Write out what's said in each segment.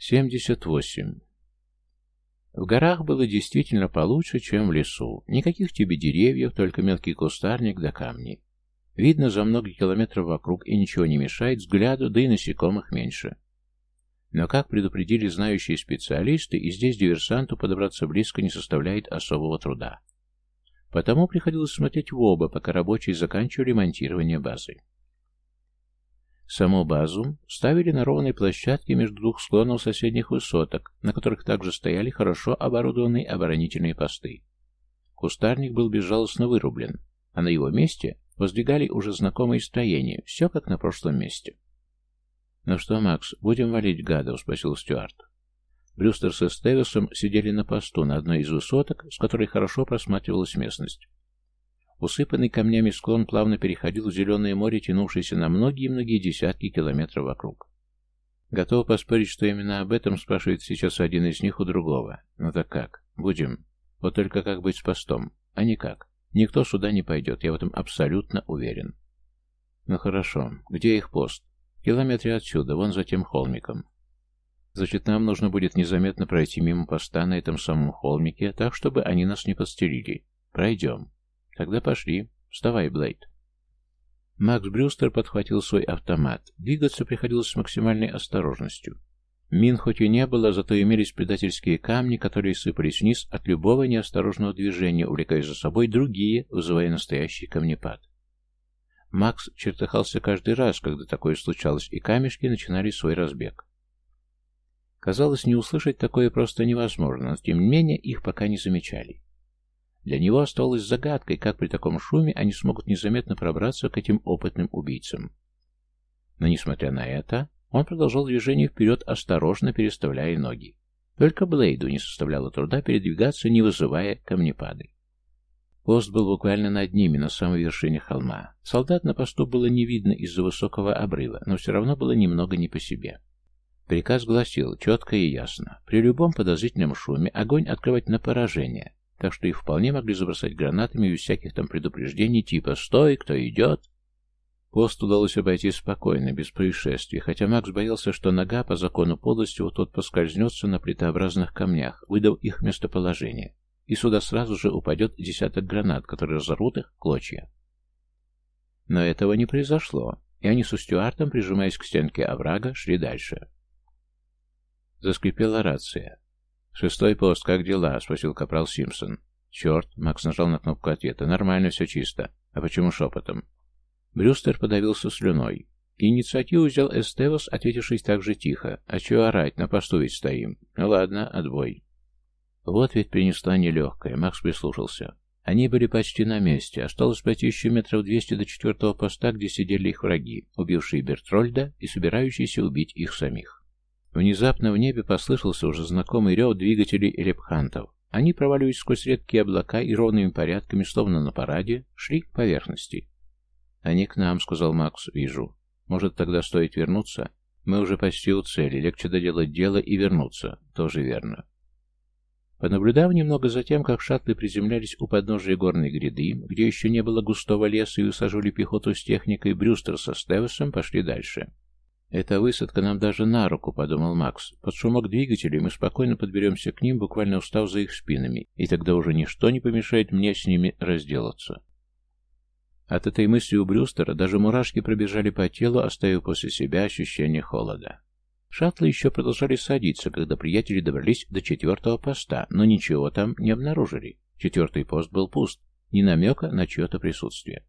78. В горах было действительно получше, чем в лесу. Никаких тебе деревьев, только мелкий кустарник да камни. Видно за много километров вокруг и ничего не мешает взгляду, да и насекомых меньше. Но, как предупредили знающие специалисты, и здесь диверсанту подобраться близко не составляет особого труда. Потому приходилось смотреть в оба, пока рабочие заканчивали монтирование базы. Саму базу ставили на ровной площадке между двух склонов соседних высоток, на которых также стояли хорошо оборудованные оборонительные посты. Кустарник был безжалостно вырублен, а на его месте воздвигали уже знакомые строения, все как на прошлом месте. «Ну что, Макс, будем валить гадов?» — спросил Стюарт. Брюстер со Стевисом сидели на посту на одной из высоток, с которой хорошо просматривалась местность. Усыпанный камнями склон плавно переходил в зеленое море, тянувшееся на многие-многие десятки километров вокруг. Готов поспорить, что именно об этом спрашивает сейчас один из них у другого. Ну так как? Будем. Вот только как быть с постом? А никак. Никто сюда не пойдет, я в этом абсолютно уверен. Ну хорошо. Где их пост? Километре отсюда, вон за тем холмиком. Значит, нам нужно будет незаметно пройти мимо поста на этом самом холмике, так, чтобы они нас не подстерили. Пройдем. Тогда пошли. Вставай, Блейд. Макс Брюстер подхватил свой автомат. Двигаться приходилось с максимальной осторожностью. Мин хоть и не было, зато имелись предательские камни, которые сыпались вниз от любого неосторожного движения, увлекая за собой другие, вызывая настоящий камнепад. Макс чертыхался каждый раз, когда такое случалось, и камешки начинали свой разбег. Казалось, не услышать такое просто невозможно, но тем не менее их пока не замечали. Для него оставалось загадкой, как при таком шуме они смогут незаметно пробраться к этим опытным убийцам. Но, несмотря на это, он продолжал движение вперед, осторожно переставляя ноги. Только Блейду не составляло труда передвигаться, не вызывая камнепады. Пост был буквально над ними, на самой вершине холма. Солдат на посту было не видно из-за высокого обрыва, но все равно было немного не по себе. Приказ гласил четко и ясно. При любом подозрительном шуме огонь открывать на поражение, так что их вполне могли забросать гранатами без всяких там предупреждений типа «Стой, кто идет?». Пост удалось обойти спокойно, без происшествий, хотя Макс боялся, что нога по закону подлости вот-вот поскользнется на плитообразных камнях, выдав их местоположение, и сюда сразу же упадет десяток гранат, которые разорвут их клочья. Но этого не произошло, и они со Стюартом, прижимаясь к стенке оврага, шли дальше. Заскрипела рация. «Шестой пост, как дела?» — спросил капрал Симпсон. «Черт!» — Макс нажал на кнопку ответа. «Нормально, все чисто. А почему шепотом?» Брюстер подавился слюной. Инициативу взял Эстевос, ответившись так же тихо. «А чего орать? На посту ведь стоим». «Ну ладно, отбой». Вот ведь принесла нелегкая. Макс прислушался. Они были почти на месте. Осталось пройти еще метров двести до четвертого поста, где сидели их враги, убившие Бертрольда и собирающиеся убить их самих. Внезапно в небе послышался уже знакомый рев двигателей репхантов. Они проваливались сквозь редкие облака и ровными порядками, словно на параде, шли к поверхности. «Они к нам», — сказал Макс, — «вижу. Может, тогда стоит вернуться? Мы уже почти у цели, легче доделать дело и вернуться. Тоже верно». Понаблюдав немного за тем, как шаттлы приземлялись у подножия горной гряды, где еще не было густого леса и усаживали пехоту с техникой, Брюстер со Стевесом пошли дальше. «Эта высадка нам даже на руку», — подумал Макс. «Под шумок двигателей мы спокойно подберемся к ним, буквально устав за их спинами, и тогда уже ничто не помешает мне с ними разделаться». От этой мысли у Брюстера даже мурашки пробежали по телу, оставив после себя ощущение холода. Шаттлы еще продолжали садиться, когда приятели добрались до четвертого поста, но ничего там не обнаружили. Четвертый пост был пуст, ни намека на чье-то присутствие.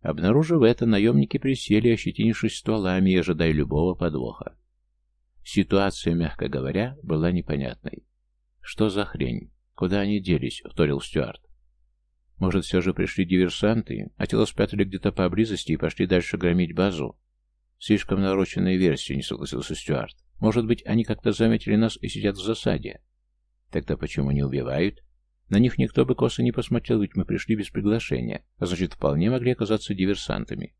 Обнаружив это, наемники присели, ощетинившись стволами и ожидая любого подвоха. Ситуация, мягко говоря, была непонятной. «Что за хрень? Куда они делись?» — вторил Стюарт. «Может, все же пришли диверсанты, а тело спрятали где-то поблизости и пошли дальше громить базу?» «Слишком нароченная версия», — не согласился Стюарт. «Может быть, они как-то заметили нас и сидят в засаде?» «Тогда почему не убивают?» На них никто бы косо не посмотрел, ведь мы пришли без приглашения, а значит, вполне могли оказаться диверсантами.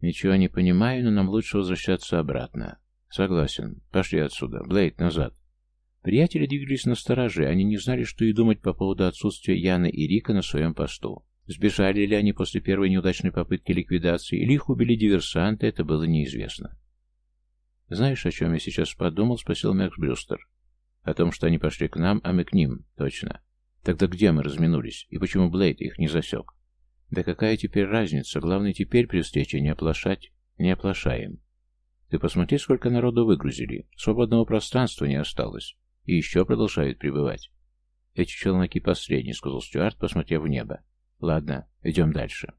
Ничего не понимаю, но нам лучше возвращаться обратно. Согласен. Пошли отсюда. Блейд, назад. Приятели двигались на стороже, они не знали, что и думать по поводу отсутствия Яны и Рика на своем посту. Сбежали ли они после первой неудачной попытки ликвидации, или их убили диверсанты, это было неизвестно. «Знаешь, о чем я сейчас подумал?» — спросил Макс Брюстер. «О том, что они пошли к нам, а мы к ним. Точно. Тогда где мы разминулись? И почему Блейд их не засек?» «Да какая теперь разница? Главное теперь при встрече не оплошать. Не оплошаем. Ты посмотри, сколько народу выгрузили. Свободного пространства не осталось. И еще продолжают прибывать. Эти челноки последние, сказал Стюарт, посмотрев в небо. Ладно, идем дальше.